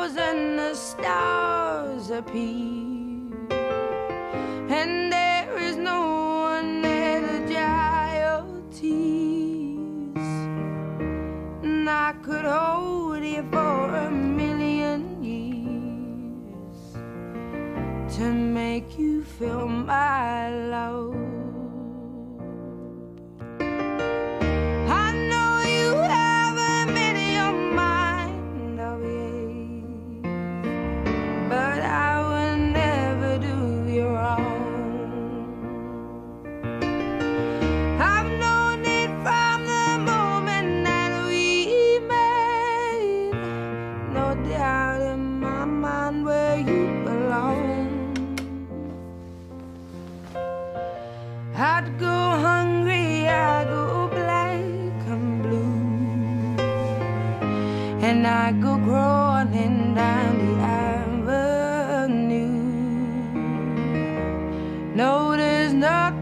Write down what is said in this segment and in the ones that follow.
and the stars appear, and there is no one there to dry your tears, and I could hold you for a million years to make you feel my I'd go hungry, I'd go black and blue, and I'd go crawling down the avenue. No, there's nothing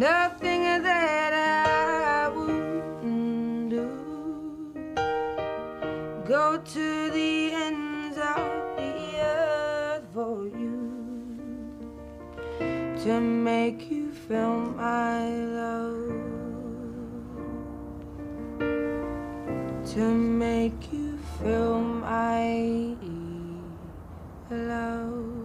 nothing that I wouldn't do. Go to the ends of the earth for you to make you feel my love. To make you feel my love.